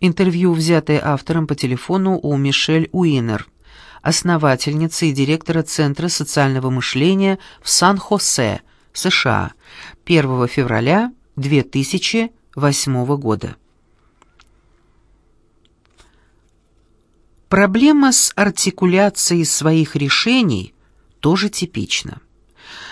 Интервью, взятое автором по телефону у Мишель Уинер, основательницы и директора Центра социального мышления в Сан-Хосе, США, 1 февраля 2008 года. Проблема с артикуляцией своих решений тоже типична.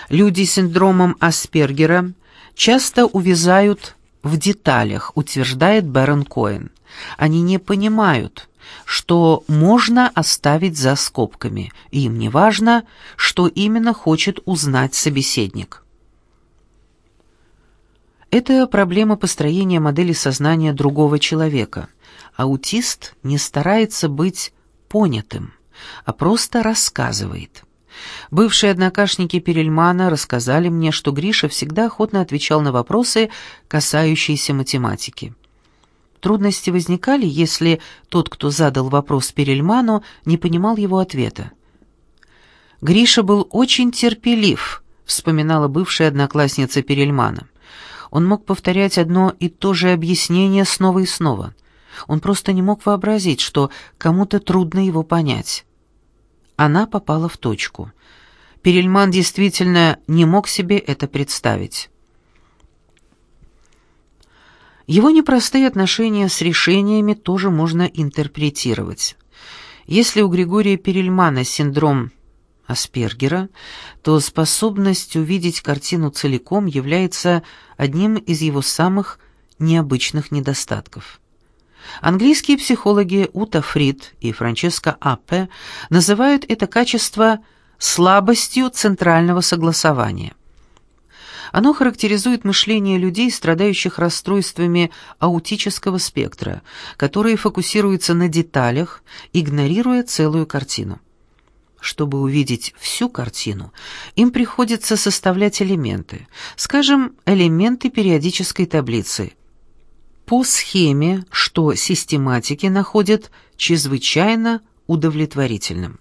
Люди с синдромом Аспергера часто увязают в деталях, утверждает Бэрон Коэн. Они не понимают, что можно оставить за скобками, и им не важно, что именно хочет узнать собеседник. Это проблема построения модели сознания другого человека. Аутист не старается быть понятым, а просто рассказывает. Бывшие однокашники Перельмана рассказали мне, что Гриша всегда охотно отвечал на вопросы, касающиеся математики. Трудности возникали, если тот, кто задал вопрос Перельману, не понимал его ответа. «Гриша был очень терпелив», — вспоминала бывшая одноклассница Перельмана. Он мог повторять одно и то же объяснение снова и снова. Он просто не мог вообразить, что кому-то трудно его понять. Она попала в точку. Перельман действительно не мог себе это представить. Его непростые отношения с решениями тоже можно интерпретировать. Если у Григория Перельмана синдром Аспергера, то способность увидеть картину целиком является одним из его самых необычных недостатков. Английские психологи Ута Фрид и Франческо Аппе называют это качество слабостью центрального согласования. Оно характеризует мышление людей, страдающих расстройствами аутического спектра, которые фокусируются на деталях, игнорируя целую картину. Чтобы увидеть всю картину, им приходится составлять элементы, скажем, элементы периодической таблицы, по схеме, что систематики находят чрезвычайно удовлетворительным.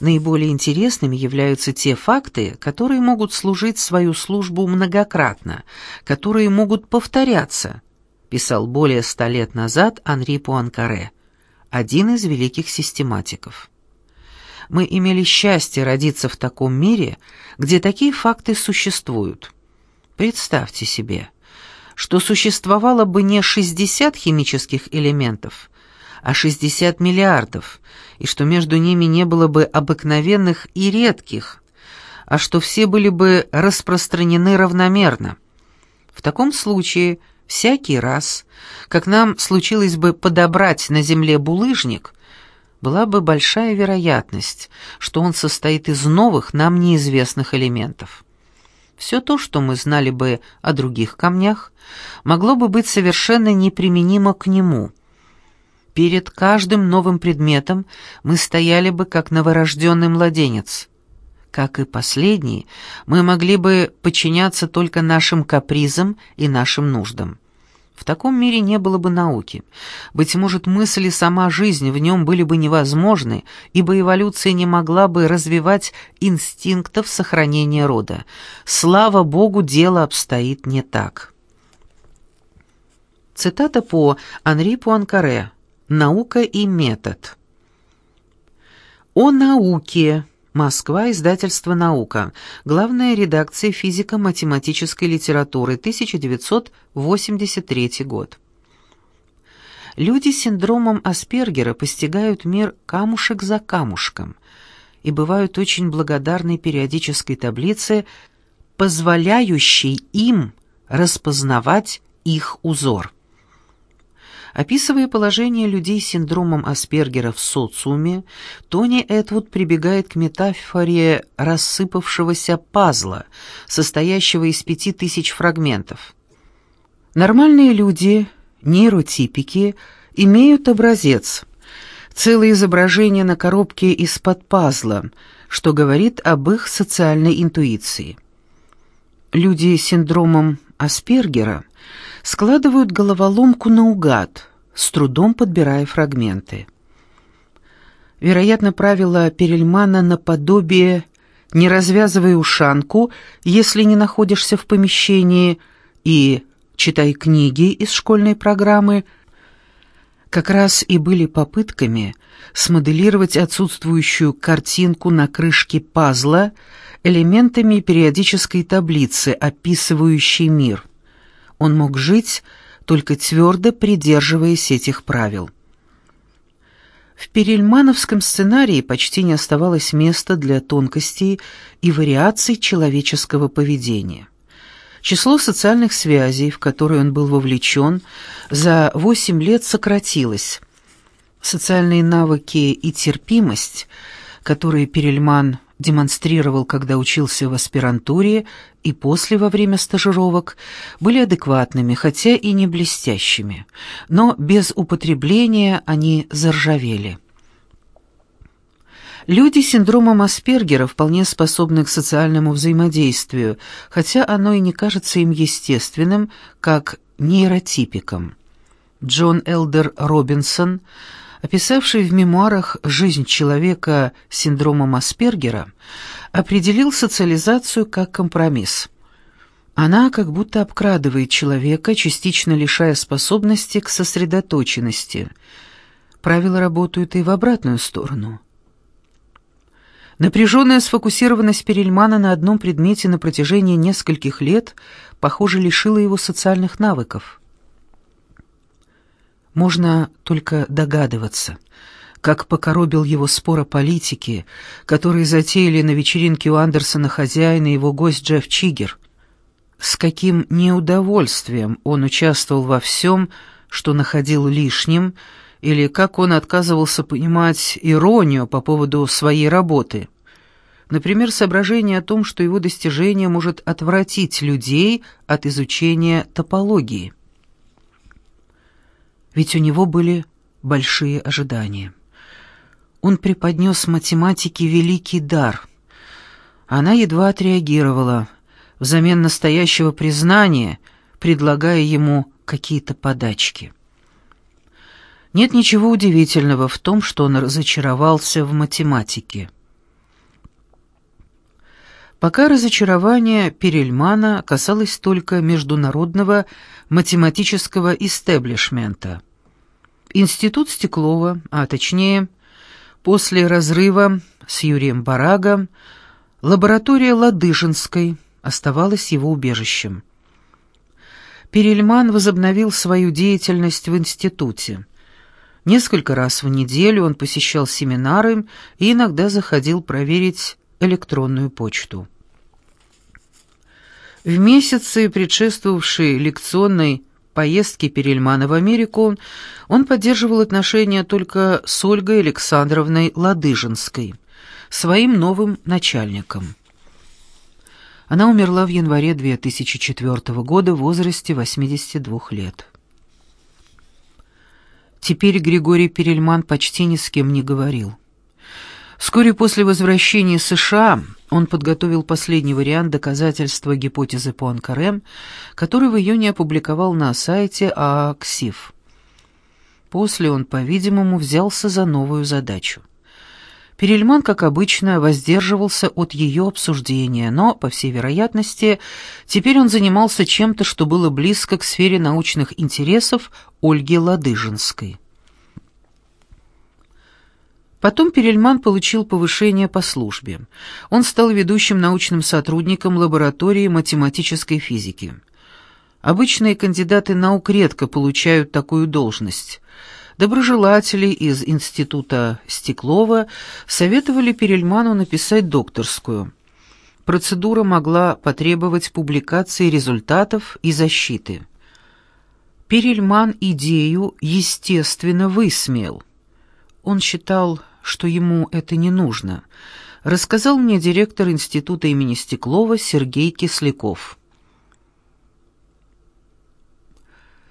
Наиболее интересными являются те факты, которые могут служить свою службу многократно, которые могут повторяться, писал более ста лет назад Анри Пуанкаре, один из великих систематиков. Мы имели счастье родиться в таком мире, где такие факты существуют. Представьте себе, что существовало бы не 60 химических элементов, а 60 миллиардов, и что между ними не было бы обыкновенных и редких, а что все были бы распространены равномерно. В таком случае всякий раз, как нам случилось бы подобрать на Земле булыжник, была бы большая вероятность, что он состоит из новых нам неизвестных элементов. Все то, что мы знали бы о других камнях, могло бы быть совершенно неприменимо к нему. Перед каждым новым предметом мы стояли бы как новорожденный младенец. Как и последний, мы могли бы подчиняться только нашим капризам и нашим нуждам. В таком мире не было бы науки. Быть может, мысль и сама жизнь в нем были бы невозможны, ибо эволюция не могла бы развивать инстинктов сохранения рода. Слава Богу, дело обстоит не так. Цитата по Анри Пуанкаре «Наука и метод». «О науке» Москва, издательство «Наука». Главная редакция физико-математической литературы, 1983 год. Люди с синдромом Аспергера постигают мир камушек за камушком и бывают очень благодарны периодической таблице, позволяющей им распознавать их узор. Описывая положение людей с синдромом Аспергера в социуме, Тони Этвуд прибегает к метафоре рассыпавшегося пазла, состоящего из пяти тысяч фрагментов. Нормальные люди, нейротипики, имеют образец, целое изображение на коробке из-под пазла, что говорит об их социальной интуиции. Люди с синдромом Аспергера складывают головоломку наугад, с трудом подбирая фрагменты. Вероятно, правило Перельмана наподобие «не развязывай ушанку, если не находишься в помещении» и «читай книги из школьной программы» как раз и были попытками смоделировать отсутствующую картинку на крышке пазла элементами периодической таблицы, описывающей мир. Он мог жить, только твердо придерживаясь этих правил. В перельмановском сценарии почти не оставалось места для тонкостей и вариаций человеческого поведения. Число социальных связей, в которые он был вовлечен, за 8 лет сократилось. Социальные навыки и терпимость, которые Перельман демонстрировал, когда учился в аспирантуре и после во время стажировок, были адекватными, хотя и не блестящими, но без употребления они заржавели. Люди с синдромом Аспергера вполне способны к социальному взаимодействию, хотя оно и не кажется им естественным, как нейротипикам. Джон Элдер Робинсон, описавший в мемуарах жизнь человека с синдромом Аспергера, определил социализацию как компромисс. Она как будто обкрадывает человека, частично лишая способности к сосредоточенности. Правила работают и в обратную сторону – Напряженная сфокусированность Перельмана на одном предмете на протяжении нескольких лет, похоже, лишила его социальных навыков. Можно только догадываться, как покоробил его спор о политике, которые затеяли на вечеринке у Андерсона хозяина и его гость Джефф Чигер. С каким неудовольствием он участвовал во всем, что находил лишним, или как он отказывался понимать иронию по поводу своей работы. Например, соображение о том, что его достижение может отвратить людей от изучения топологии. Ведь у него были большие ожидания. Он преподнес математике великий дар. Она едва отреагировала, взамен настоящего признания, предлагая ему какие-то подачки. Нет ничего удивительного в том, что он разочаровался в математике. Пока разочарование Перельмана касалось только международного математического истеблишмента. Институт Стеклова, а точнее, после разрыва с Юрием Барагом, лаборатория Ладыжинской оставалась его убежищем. Перельман возобновил свою деятельность в институте. Несколько раз в неделю он посещал семинары и иногда заходил проверить электронную почту. В месяцы, предшествовавшие лекционной поездке Перельмана в Америку, он поддерживал отношения только с Ольгой Александровной Ладыжинской, своим новым начальником. Она умерла в январе 2004 года в возрасте 82 лет. Теперь Григорий Перельман почти ни с кем не говорил. Вскоре после возвращения США он подготовил последний вариант доказательства гипотезы Пуанкаре, который в июне опубликовал на сайте ААКСИФ. После он, по-видимому, взялся за новую задачу. Перельман, как обычно, воздерживался от ее обсуждения, но, по всей вероятности, теперь он занимался чем-то, что было близко к сфере научных интересов Ольги Ладыжинской. Потом Перельман получил повышение по службе. Он стал ведущим научным сотрудником лаборатории математической физики. Обычные кандидаты наук редко получают такую должность. Доброжелатели из Института Стеклова советовали Перельману написать докторскую. Процедура могла потребовать публикации результатов и защиты. Перельман идею, естественно, высмеял. Он считал, что ему это не нужно, рассказал мне директор Института имени Стеклова Сергей Кисляков.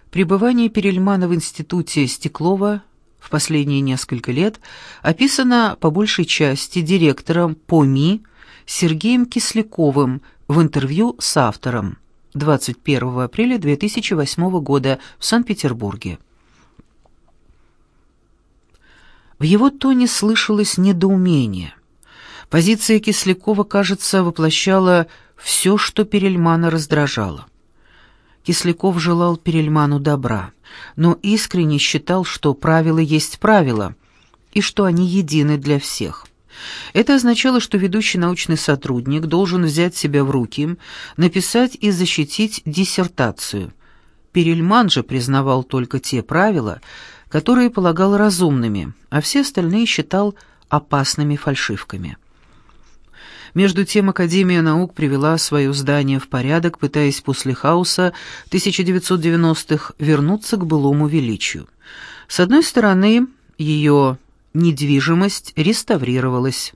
Пребывание Перельмана в институте Стеклова в последние несколько лет описано по большей части директором ПОМИ Сергеем Кисляковым в интервью с автором 21 апреля 2008 года в Санкт-Петербурге. В его тоне слышалось недоумение. Позиция Кислякова, кажется, воплощала все, что Перельмана раздражало. Кисляков желал Перельману добра, но искренне считал, что правила есть правила, и что они едины для всех. Это означало, что ведущий научный сотрудник должен взять себя в руки, написать и защитить диссертацию. Перельман же признавал только те правила, которые полагал разумными, а все остальные считал опасными фальшивками. Между тем Академия наук привела свое здание в порядок, пытаясь после хаоса 1990-х вернуться к былому величию. С одной стороны, ее недвижимость реставрировалась.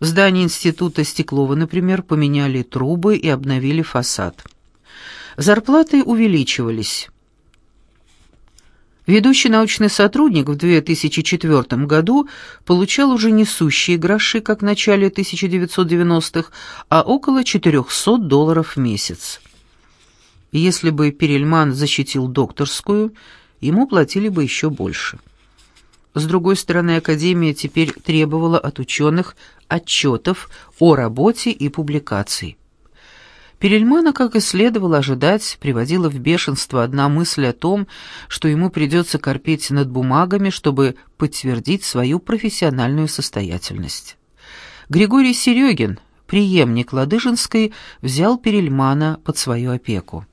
В здании института Стеклова, например, поменяли трубы и обновили фасад. Зарплаты увеличивались. Ведущий научный сотрудник в 2004 году получал уже несущие гроши, как в начале 1990-х, а около 400 долларов в месяц. Если бы Перельман защитил докторскую, ему платили бы еще больше. С другой стороны, Академия теперь требовала от ученых отчетов о работе и публикаций. Перельмана, как и следовало ожидать, приводила в бешенство одна мысль о том, что ему придется корпеть над бумагами, чтобы подтвердить свою профессиональную состоятельность. Григорий Серегин, преемник Ладыжинской, взял Перельмана под свою опеку.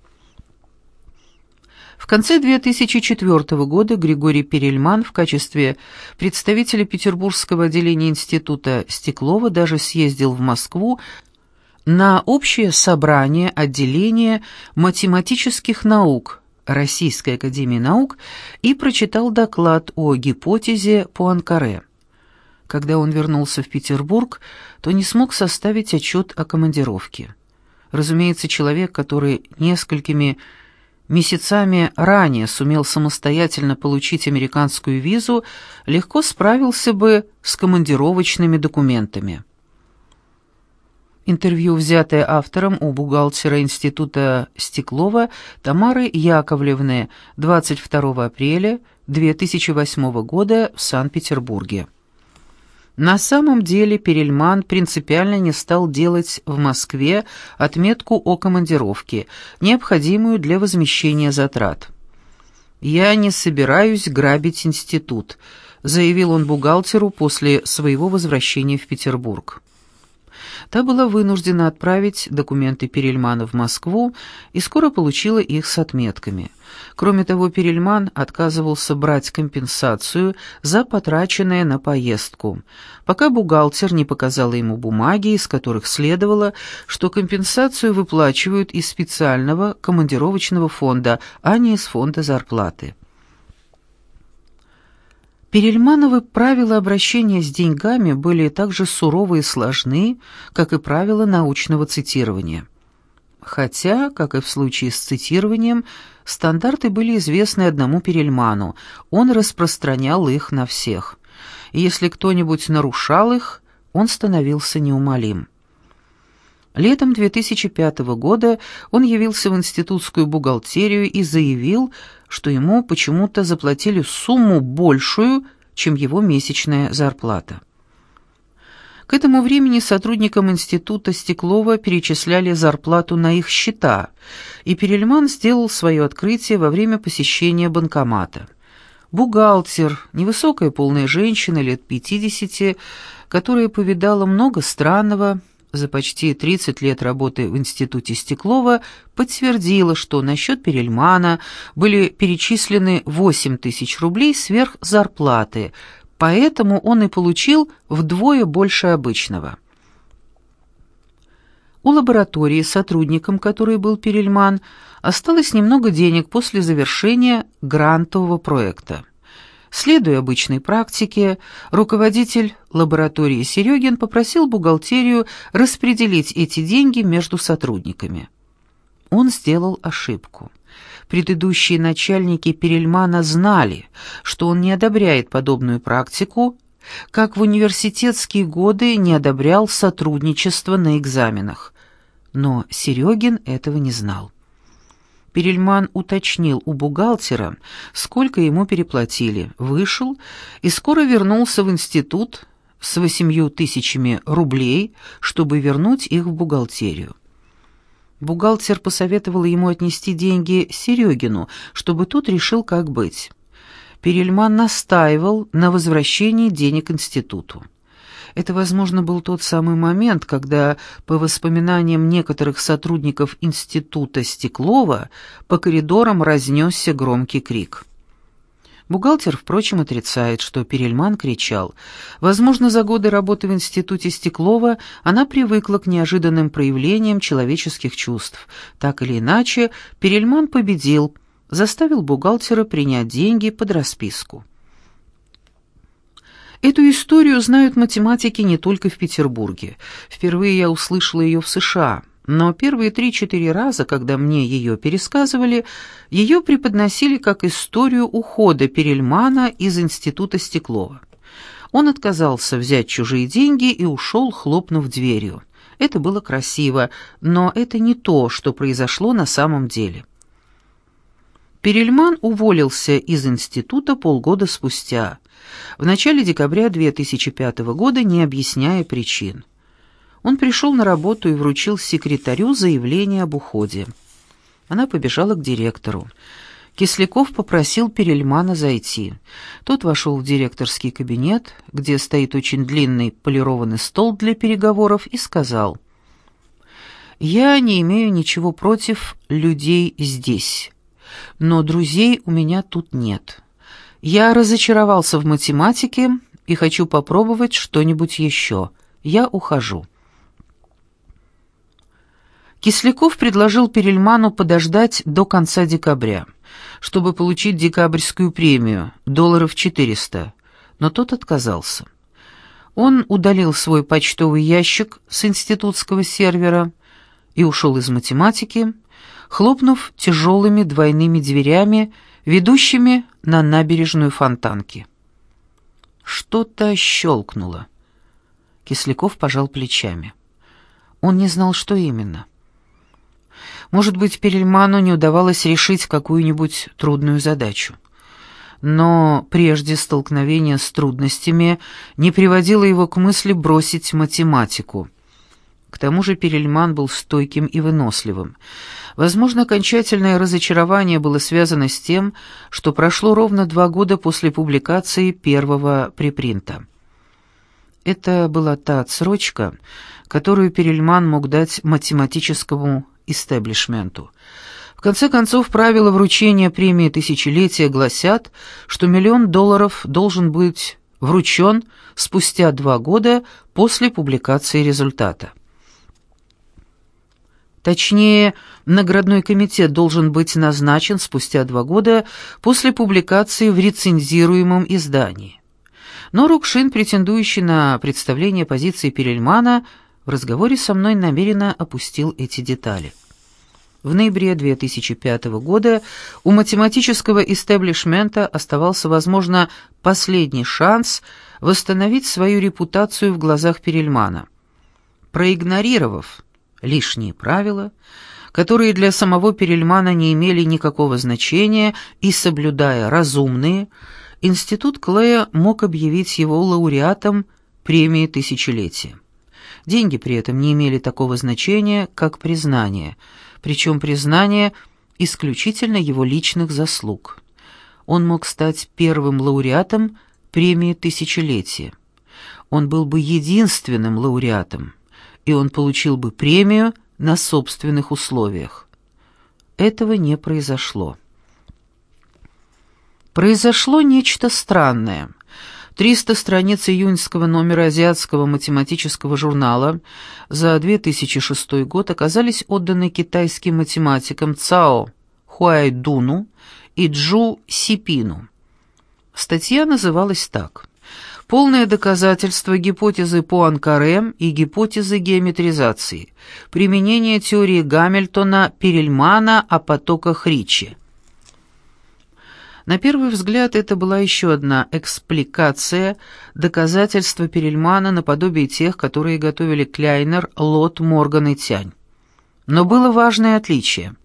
В конце 2004 года Григорий Перельман в качестве представителя Петербургского отделения Института Стеклова даже съездил в Москву на общее собрание отделения математических наук Российской академии наук и прочитал доклад о гипотезе Пуанкаре. Когда он вернулся в Петербург, то не смог составить отчет о командировке. Разумеется, человек, который несколькими месяцами ранее сумел самостоятельно получить американскую визу, легко справился бы с командировочными документами. Интервью, взятое автором у бухгалтера Института Стеклова Тамары Яковлевны 22 апреля 2008 года в Санкт-Петербурге. На самом деле Перельман принципиально не стал делать в Москве отметку о командировке, необходимую для возмещения затрат. «Я не собираюсь грабить институт», — заявил он бухгалтеру после своего возвращения в Петербург. Та была вынуждена отправить документы Перельмана в Москву и скоро получила их с отметками. Кроме того, Перельман отказывался брать компенсацию за потраченное на поездку, пока бухгалтер не показала ему бумаги, из которых следовало, что компенсацию выплачивают из специального командировочного фонда, а не из фонда зарплаты. Перельмановы правила обращения с деньгами были так же суровы и сложны, как и правила научного цитирования. Хотя, как и в случае с цитированием, стандарты были известны одному Перельману, он распространял их на всех. И если кто-нибудь нарушал их, он становился неумолим. Летом 2005 года он явился в институтскую бухгалтерию и заявил, что ему почему-то заплатили сумму большую, чем его месячная зарплата. К этому времени сотрудникам института Стеклова перечисляли зарплату на их счета, и Перельман сделал свое открытие во время посещения банкомата. Бухгалтер, невысокая полная женщина лет 50, которая повидала много странного, за почти 30 лет работы в Институте Стеклова подтвердила, что на счет Перельмана были перечислены 8 тысяч рублей сверх зарплаты, поэтому он и получил вдвое больше обычного. У лаборатории сотрудником, который был Перельман, осталось немного денег после завершения грантового проекта. Следуя обычной практике, руководитель лаборатории Серегин попросил бухгалтерию распределить эти деньги между сотрудниками. Он сделал ошибку. Предыдущие начальники Перельмана знали, что он не одобряет подобную практику, как в университетские годы не одобрял сотрудничество на экзаменах. Но Серегин этого не знал. Перельман уточнил у бухгалтера, сколько ему переплатили, вышел и скоро вернулся в институт с восемью тысячами рублей, чтобы вернуть их в бухгалтерию. Бухгалтер посоветовал ему отнести деньги Серегину, чтобы тот решил, как быть. Перельман настаивал на возвращении денег институту. Это, возможно, был тот самый момент, когда, по воспоминаниям некоторых сотрудников института Стеклова, по коридорам разнесся громкий крик. Бухгалтер, впрочем, отрицает, что Перельман кричал. Возможно, за годы работы в институте Стеклова она привыкла к неожиданным проявлениям человеческих чувств. Так или иначе, Перельман победил, заставил бухгалтера принять деньги под расписку. Эту историю знают математики не только в Петербурге. Впервые я услышала ее в США – но первые три-четыре раза, когда мне ее пересказывали, ее преподносили как историю ухода Перельмана из Института Стеклова. Он отказался взять чужие деньги и ушел, хлопнув дверью. Это было красиво, но это не то, что произошло на самом деле. Перельман уволился из института полгода спустя, в начале декабря 2005 года, не объясняя причин. Он пришел на работу и вручил секретарю заявление об уходе. Она побежала к директору. Кисляков попросил Перельмана зайти. Тот вошел в директорский кабинет, где стоит очень длинный полированный стол для переговоров, и сказал, «Я не имею ничего против людей здесь, но друзей у меня тут нет. Я разочаровался в математике и хочу попробовать что-нибудь еще. Я ухожу». Кисляков предложил Перельману подождать до конца декабря, чтобы получить декабрьскую премию, долларов 400, но тот отказался. Он удалил свой почтовый ящик с институтского сервера и ушел из математики, хлопнув тяжелыми двойными дверями, ведущими на набережную Фонтанки. Что-то щелкнуло. Кисляков пожал плечами. Он не знал, что именно. Может быть, Перельману не удавалось решить какую-нибудь трудную задачу. Но прежде столкновение с трудностями не приводило его к мысли бросить математику. К тому же Перельман был стойким и выносливым. Возможно, окончательное разочарование было связано с тем, что прошло ровно два года после публикации первого припринта. Это была та отсрочка, которую Перельман мог дать математическому истеблишменту. В конце концов, правила вручения премии тысячелетия гласят, что миллион долларов должен быть вручен спустя два года после публикации результата. Точнее, наградной комитет должен быть назначен спустя два года после публикации в рецензируемом издании. Но Рукшин, претендующий на представление позиции Перельмана, в разговоре со мной намеренно опустил эти детали. В ноябре 2005 года у математического истеблишмента оставался, возможно, последний шанс восстановить свою репутацию в глазах Перельмана. Проигнорировав лишние правила, которые для самого Перельмана не имели никакого значения, и соблюдая разумные, Институт Клея мог объявить его лауреатом премии тысячелетия. Деньги при этом не имели такого значения, как признание, причем признание исключительно его личных заслуг. Он мог стать первым лауреатом премии тысячелетия. Он был бы единственным лауреатом, и он получил бы премию на собственных условиях. Этого не произошло. Произошло нечто странное – 300 страниц июньского номера азиатского математического журнала за 2006 год оказались отданы китайским математикам Цао Хуайдуну и Джу Сипину. Статья называлась так «Полное доказательство гипотезы Пуанкаре и гипотезы геометризации. Применение теории Гамильтона, Перельмана о потоках Ричи». На первый взгляд это была еще одна экспликация, доказательства Перельмана наподобие тех, которые готовили Кляйнер, Лот, Морган и Тянь. Но было важное отличие.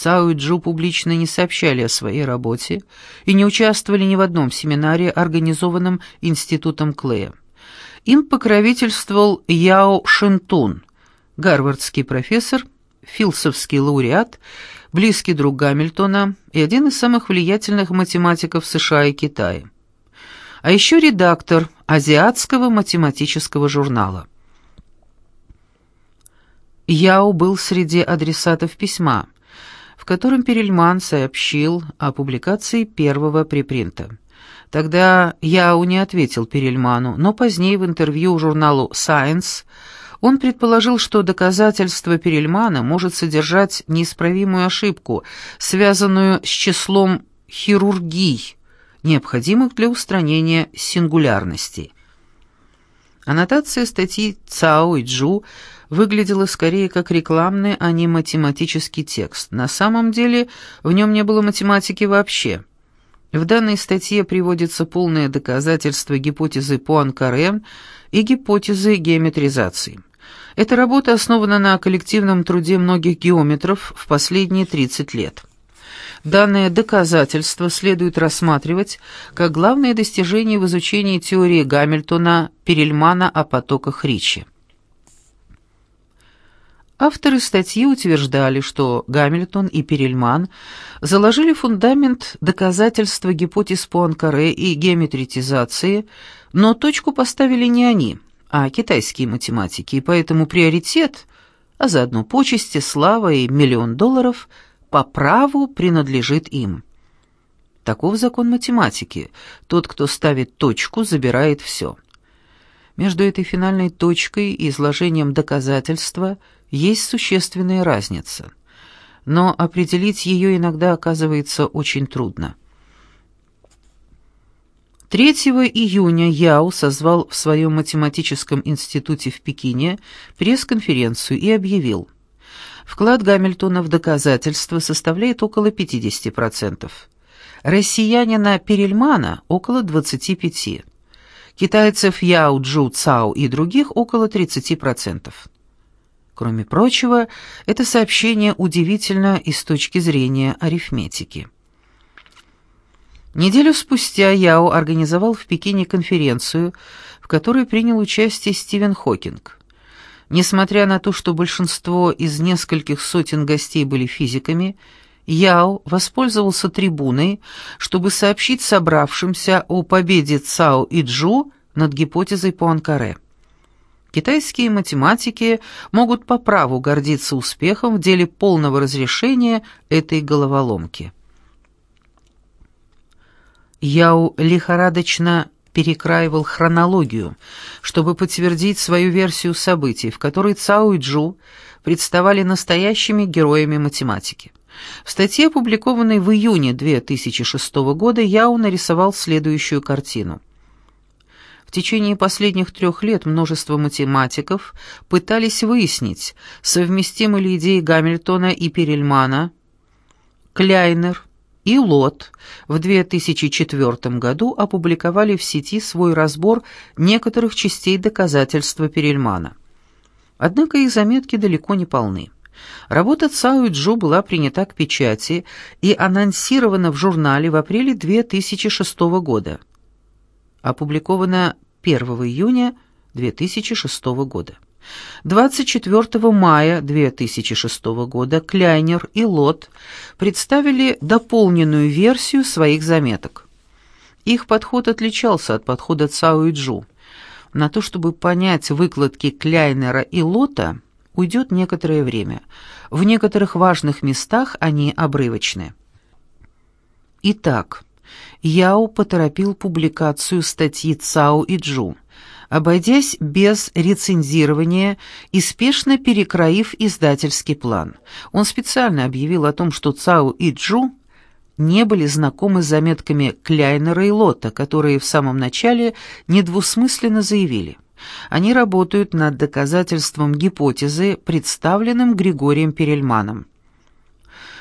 Цао и Джу публично не сообщали о своей работе и не участвовали ни в одном семинаре, организованном Институтом Клея. Им покровительствовал Яо Шинтун, гарвардский профессор, филсовский лауреат, близкий друг Гамильтона и один из самых влиятельных математиков США и Китая. А еще редактор Азиатского математического журнала. Яо был среди адресатов письма, в котором Перельман сообщил о публикации первого припринта. Тогда Яо не ответил Перельману, но позднее в интервью журналу Science он предположил, что доказательство Перельмана может содержать неисправимую ошибку, связанную с числом хирургий, необходимых для устранения сингулярности. Аннотация статьи Цао и Джу выглядела скорее как рекламный, а не математический текст. На самом деле в нем не было математики вообще. В данной статье приводится полное доказательство гипотезы Пуанкаре и гипотезы геометризации. Эта работа основана на коллективном труде многих геометров в последние 30 лет. Данное доказательство следует рассматривать как главное достижение в изучении теории Гамильтона Перельмана о потоках Ричи. Авторы статьи утверждали, что Гамильтон и Перельман заложили фундамент доказательства гипотез Пуанкаре и геометритизации, но точку поставили не они – а китайские математики, и поэтому приоритет, а заодно почести, слава и миллион долларов по праву принадлежит им. Таков закон математики. Тот, кто ставит точку, забирает все. Между этой финальной точкой и изложением доказательства есть существенная разница. Но определить ее иногда оказывается очень трудно. 3 июня Яо созвал в своем математическом институте в Пекине пресс-конференцию и объявил, вклад Гамильтона в доказательство составляет около 50%, россиянина Перельмана – около 25%, китайцев Яо, Джу, Цао и других – около 30%. Кроме прочего, это сообщение удивительно и с точки зрения арифметики. Неделю спустя Яо организовал в Пекине конференцию, в которой принял участие Стивен Хокинг. Несмотря на то, что большинство из нескольких сотен гостей были физиками, Яо воспользовался трибуной, чтобы сообщить собравшимся о победе Цао и Джу над гипотезой Пуанкаре. Китайские математики могут по праву гордиться успехом в деле полного разрешения этой головоломки. Яу лихорадочно перекраивал хронологию, чтобы подтвердить свою версию событий, в которой Цао и Джу представали настоящими героями математики. В статье, опубликованной в июне 2006 года, Яу нарисовал следующую картину. В течение последних трех лет множество математиков пытались выяснить, совместимы ли идеи Гамильтона и Перельмана, Кляйнер, и Лот в 2004 году опубликовали в сети свой разбор некоторых частей доказательства Перельмана. Однако их заметки далеко не полны. Работа Цао и Джо была принята к печати и анонсирована в журнале в апреле 2006 года. Опубликована 1 июня 2006 года. 24 мая 2006 года Кляйнер и Лот представили дополненную версию своих заметок. Их подход отличался от подхода Цао и Джу. На то, чтобы понять выкладки Кляйнера и Лота, уйдет некоторое время. В некоторых важных местах они обрывочны. Итак, Яо поторопил публикацию статьи Цао и Джу – обойдясь без рецензирования и спешно перекроив издательский план. Он специально объявил о том, что Цао и Джу не были знакомы с заметками Кляйнера и Лота, которые в самом начале недвусмысленно заявили. Они работают над доказательством гипотезы, представленным Григорием Перельманом.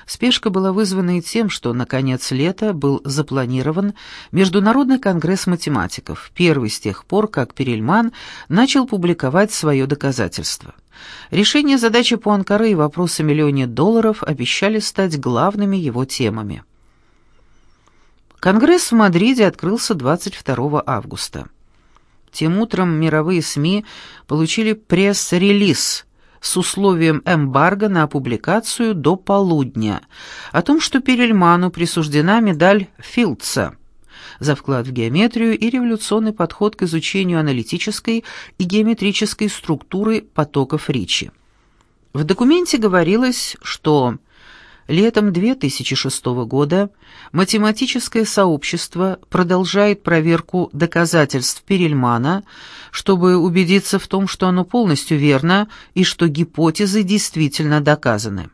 Спешка была вызвана и тем, что на конец лета был запланирован Международный конгресс математиков, первый с тех пор, как Перельман начал публиковать свое доказательство. Решение задачи Пуанкаре и вопрос о миллионе долларов обещали стать главными его темами. Конгресс в Мадриде открылся 22 августа. Тем утром мировые СМИ получили пресс-релиз – с условием эмбарго на публикацию до полудня о том, что Перельману присуждена медаль Филдса за вклад в геометрию и революционный подход к изучению аналитической и геометрической структуры потоков Ричи. В документе говорилось, что летом 2006 года математическое сообщество продолжает проверку доказательств Перельмана, чтобы убедиться в том, что оно полностью верно и что гипотезы действительно доказаны.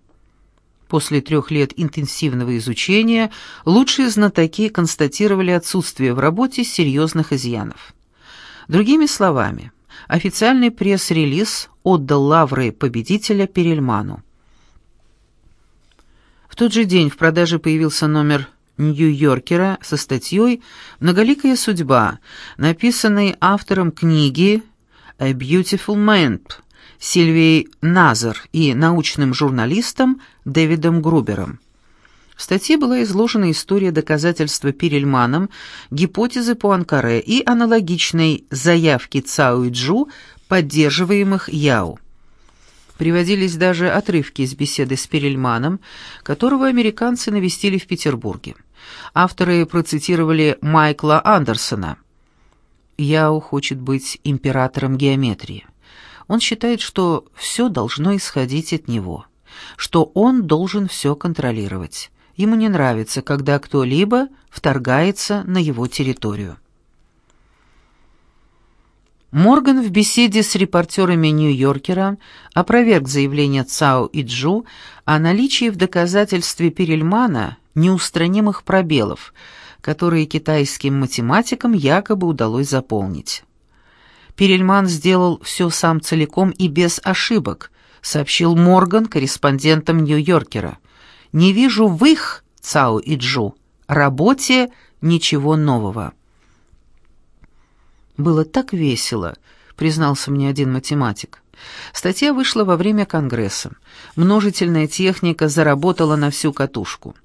После трех лет интенсивного изучения лучшие знатоки констатировали отсутствие в работе серьезных изъянов. Другими словами, официальный пресс-релиз отдал лавры победителя Перельману. В тот же день в продаже появился номер Нью-Йоркера со статьей «Многоликая судьба», написанной автором книги «A Beautiful Mind» Сильвией Назар и научным журналистом Дэвидом Грубером. В статье была изложена история доказательства Перельманом гипотезы по Анкаре и аналогичной заявки Цао и Джу, поддерживаемых Яо. Приводились даже отрывки из беседы с Перельманом, которого американцы навестили в Петербурге. Авторы процитировали Майкла Андерсона. «Яо хочет быть императором геометрии. Он считает, что все должно исходить от него, что он должен все контролировать. Ему не нравится, когда кто-либо вторгается на его территорию. Морган в беседе с репортерами «Нью-Йоркера» опроверг заявление Цао и Джу о наличии в доказательстве Перельмана неустранимых пробелов, которые китайским математикам якобы удалось заполнить. Перельман сделал все сам целиком и без ошибок, сообщил Морган корреспондентам Нью-Йоркера. Не вижу в их, Цао и Джу, работе ничего нового. Было так весело, признался мне один математик. Статья вышла во время Конгресса. Множительная техника заработала на всю катушку.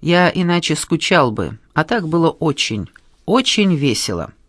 Я иначе скучал бы, а так было очень, очень весело.